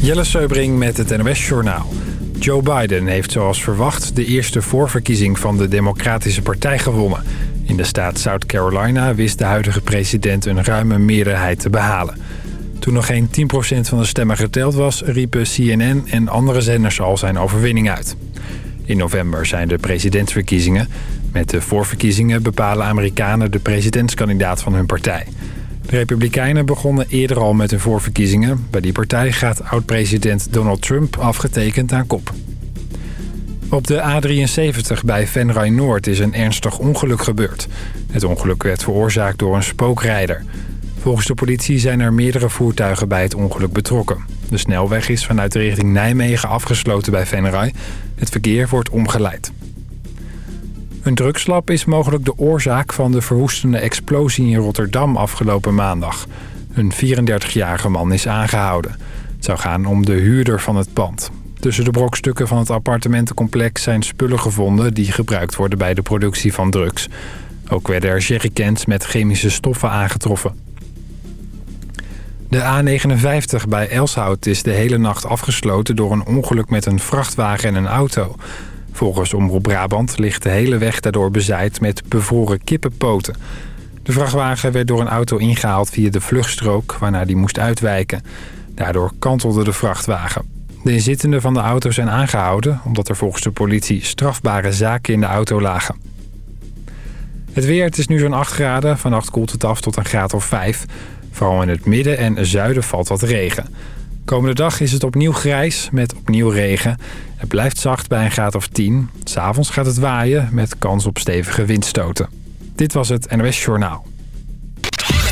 Jelle Seubring met het NOS Journaal. Joe Biden heeft zoals verwacht de eerste voorverkiezing van de Democratische Partij gewonnen. In de staat South Carolina wist de huidige president een ruime meerderheid te behalen. Toen nog geen 10% van de stemmen geteld was, riepen CNN en andere zenders al zijn overwinning uit. In november zijn de presidentsverkiezingen. Met de voorverkiezingen bepalen Amerikanen de presidentskandidaat van hun partij. De Republikeinen begonnen eerder al met hun voorverkiezingen. Bij die partij gaat oud-president Donald Trump afgetekend aan kop. Op de A73 bij Venray Noord is een ernstig ongeluk gebeurd. Het ongeluk werd veroorzaakt door een spookrijder. Volgens de politie zijn er meerdere voertuigen bij het ongeluk betrokken. De snelweg is vanuit de richting Nijmegen afgesloten bij Venray. Het verkeer wordt omgeleid. Een drugslab is mogelijk de oorzaak van de verwoestende explosie in Rotterdam afgelopen maandag. Een 34-jarige man is aangehouden. Het zou gaan om de huurder van het pand. Tussen de brokstukken van het appartementencomplex zijn spullen gevonden... die gebruikt worden bij de productie van drugs. Ook werden er jerrycans met chemische stoffen aangetroffen. De A59 bij Elshout is de hele nacht afgesloten door een ongeluk met een vrachtwagen en een auto. Volgens Omroep Brabant ligt de hele weg daardoor bezaaid met bevroren kippenpoten. De vrachtwagen werd door een auto ingehaald via de vluchtstrook waarna die moest uitwijken. Daardoor kantelde de vrachtwagen. De inzittenden van de auto zijn aangehouden omdat er volgens de politie strafbare zaken in de auto lagen. Het weer, het is nu zo'n 8 graden. Vannacht koelt het af tot een graad of 5. Vooral in het midden en zuiden valt wat regen. Komende dag is het opnieuw grijs met opnieuw regen. Het blijft zacht bij een graad of 10. S'avonds gaat het waaien met kans op stevige windstoten. Dit was het NOS Journaal.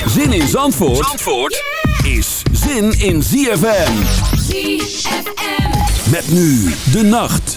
Zin in Zandvoort, Zandvoort is zin in ZFM. ZFM. Met nu de nacht.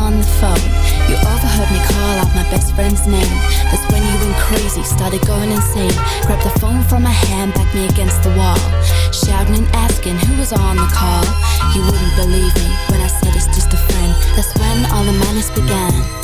on the phone. You overheard me call out my best friend's name. That's when you went crazy, started going insane. Grabbed the phone from my hand, backed me against the wall. Shouting and asking who was on the call. You wouldn't believe me when I said it's just a friend. That's when all the madness began.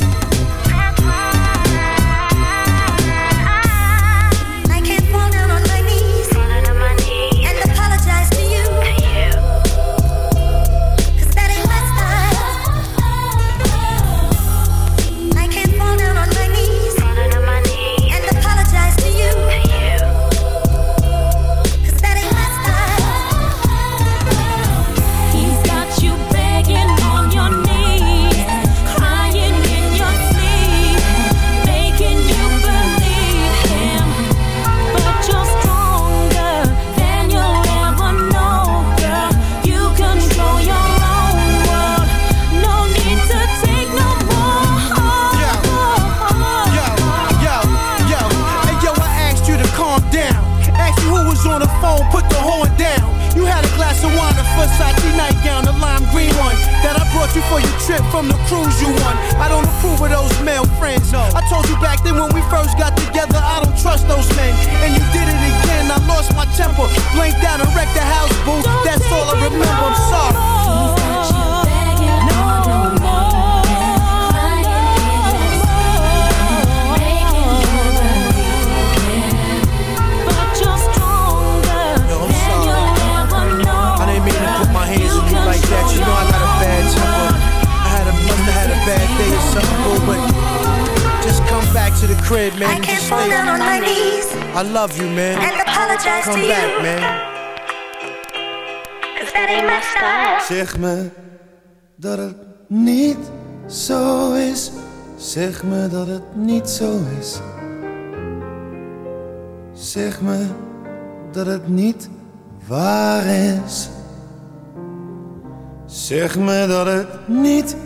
before you trip from the cruise you won. I don't approve of those male friends. No. I told you back then when we first got together, I don't trust those men. And you did it again. I lost my temper, blanked out and wrecked the house, boo. That's all I remember. No I'm sorry. You know I must have had a bad day or something, but just come back to the crib, man. I can't just fall down on my knees. I love you, man. And apologize come to back, man. Cause that ain't my style. Zeg me dat het niet zo is. Zeg me dat het niet zo is. Zeg me dat het niet waar is. Zeg me dat het niet waar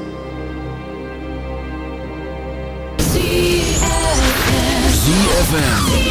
ZFM.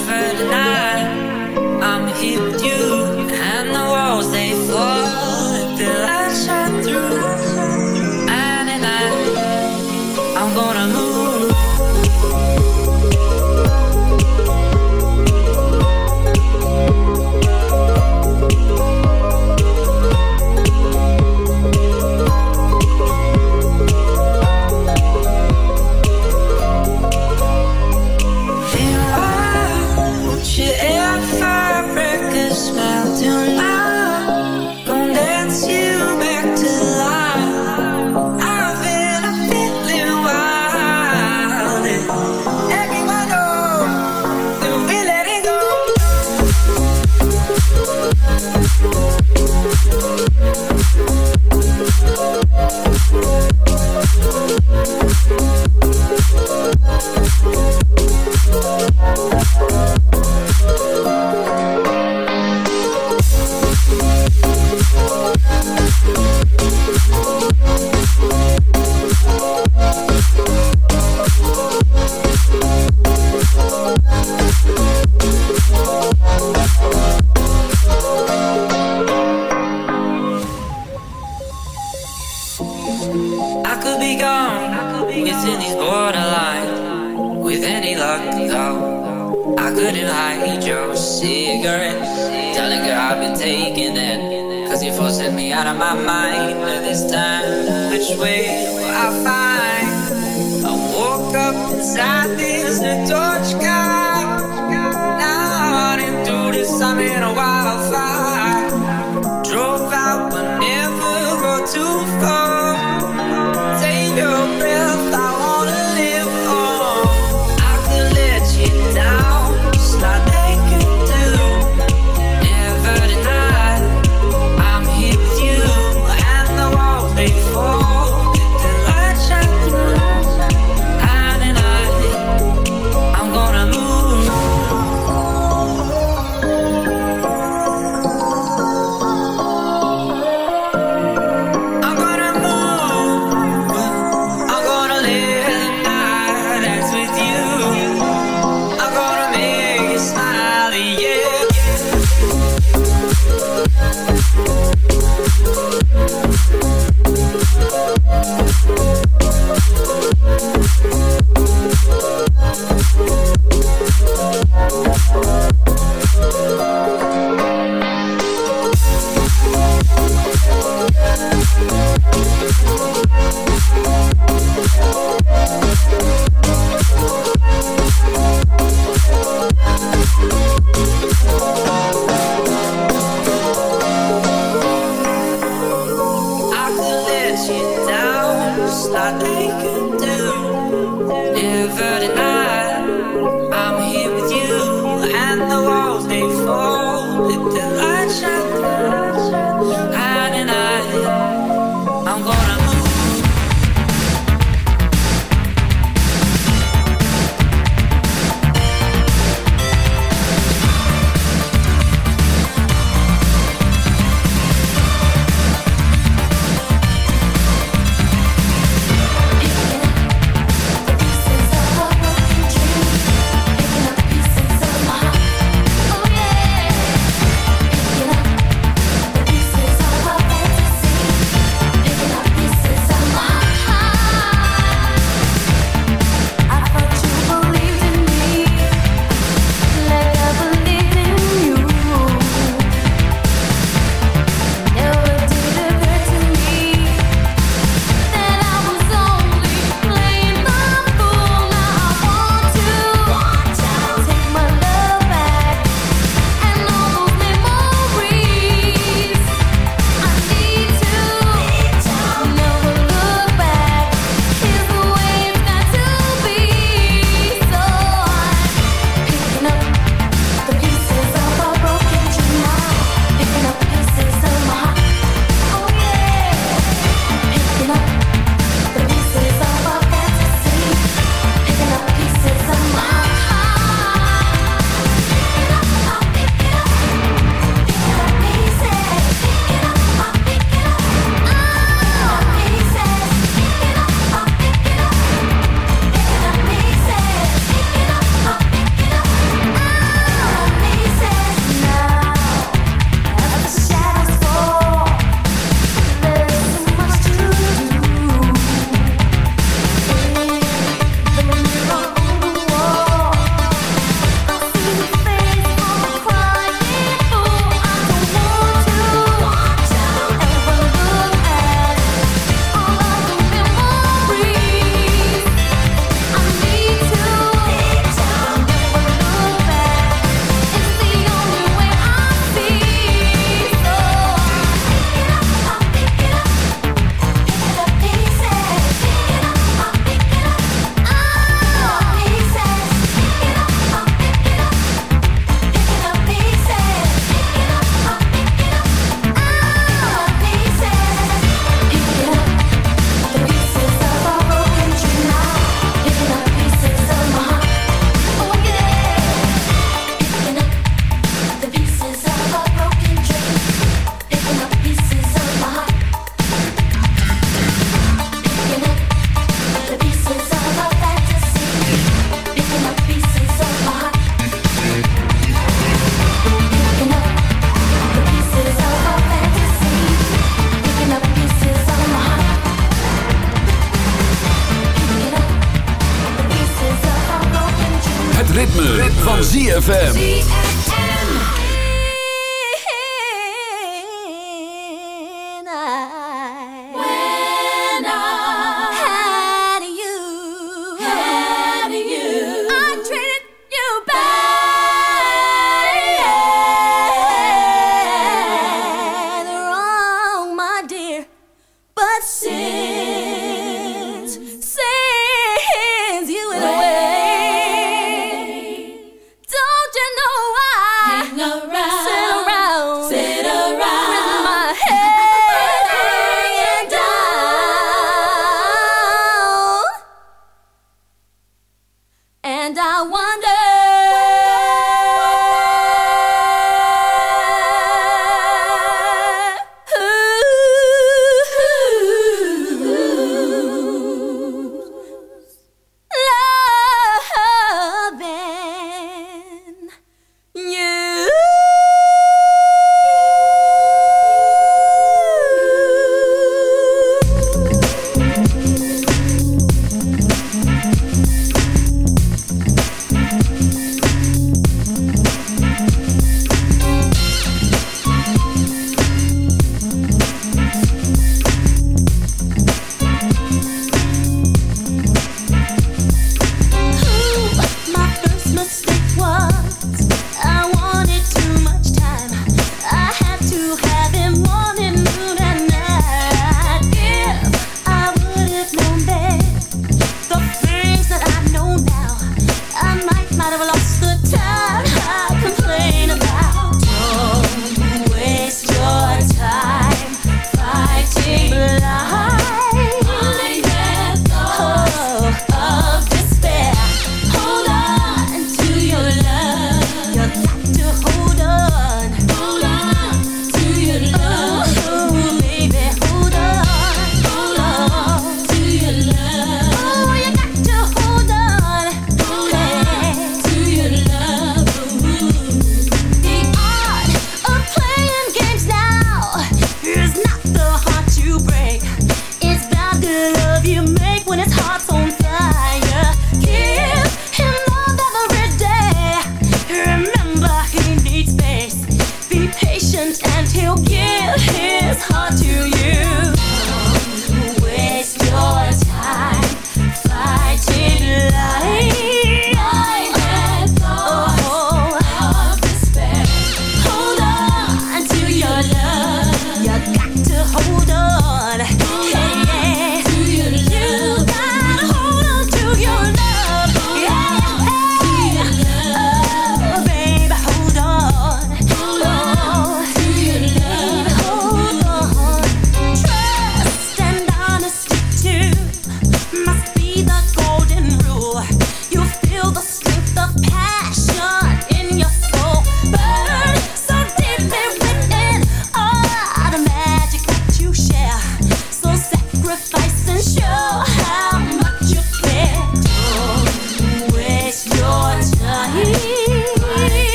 for tonight.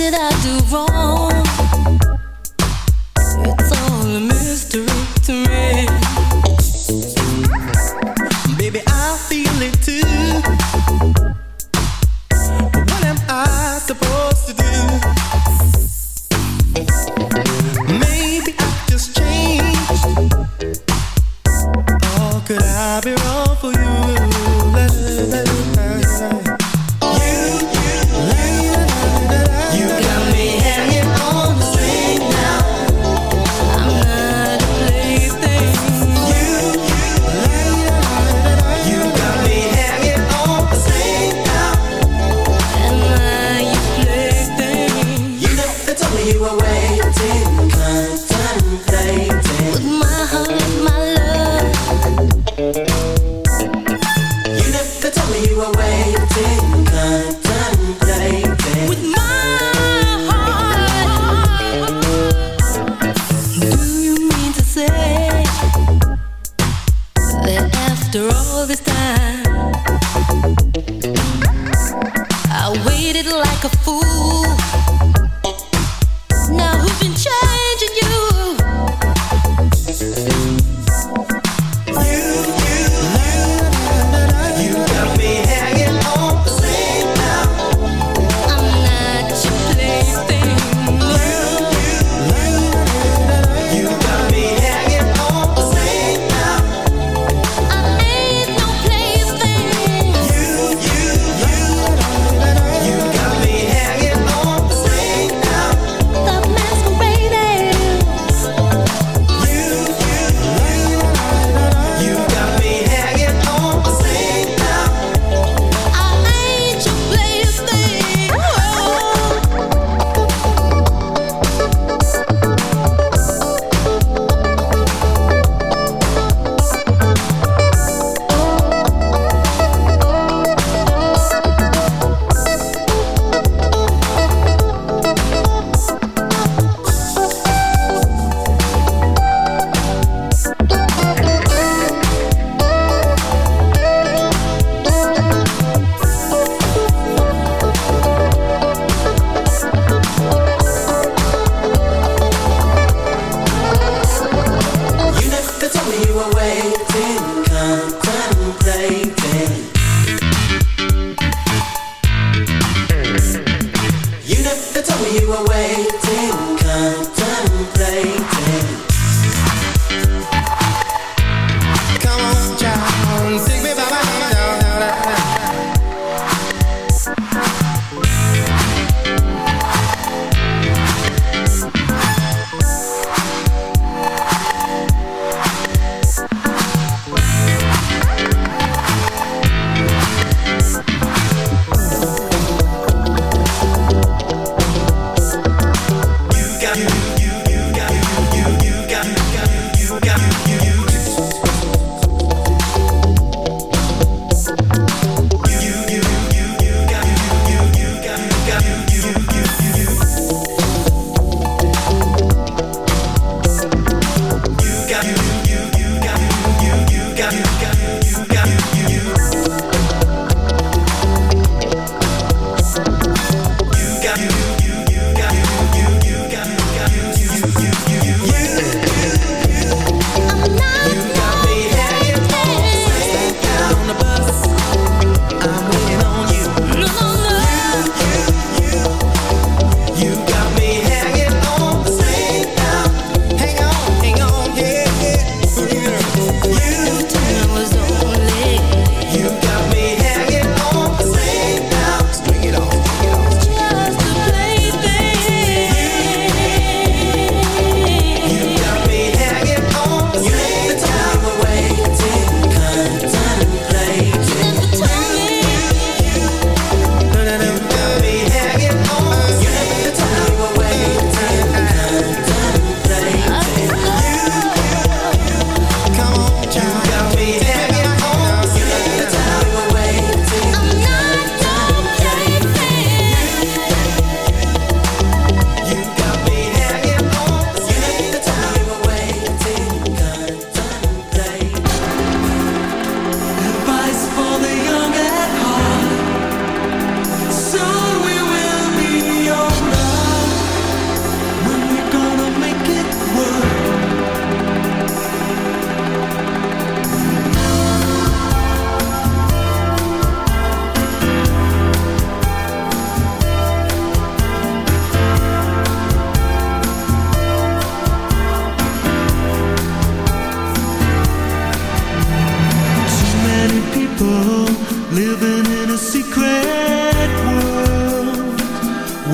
did I do wrong?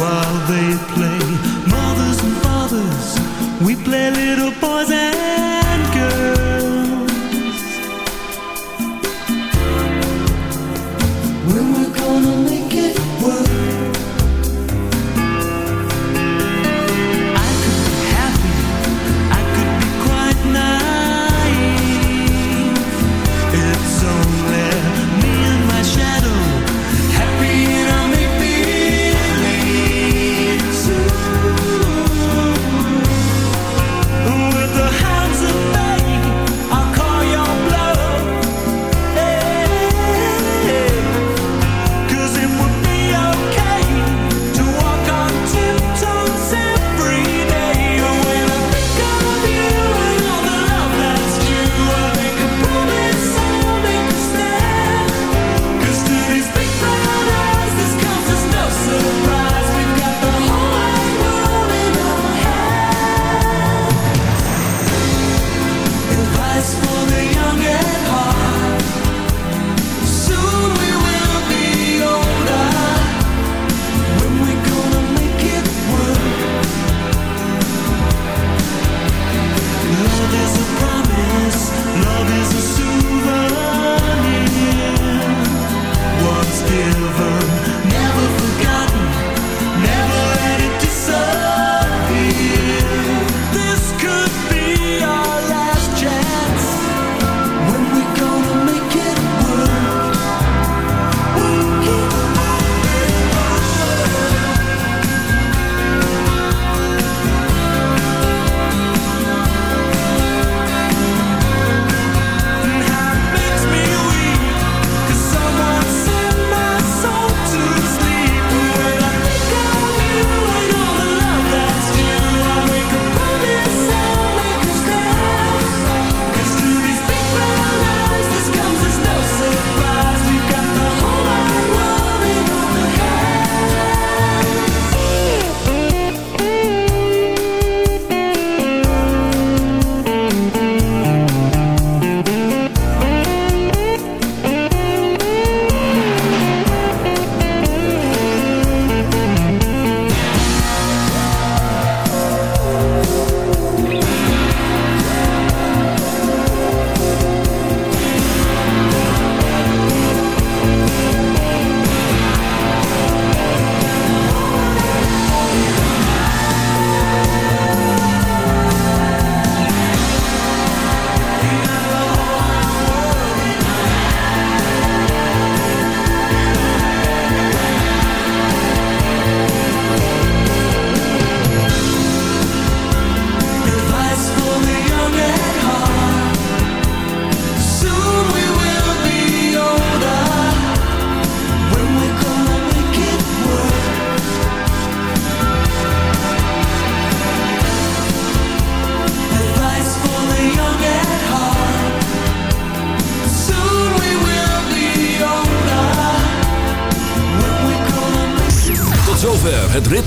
while they play. Mothers and fathers, we play little boys and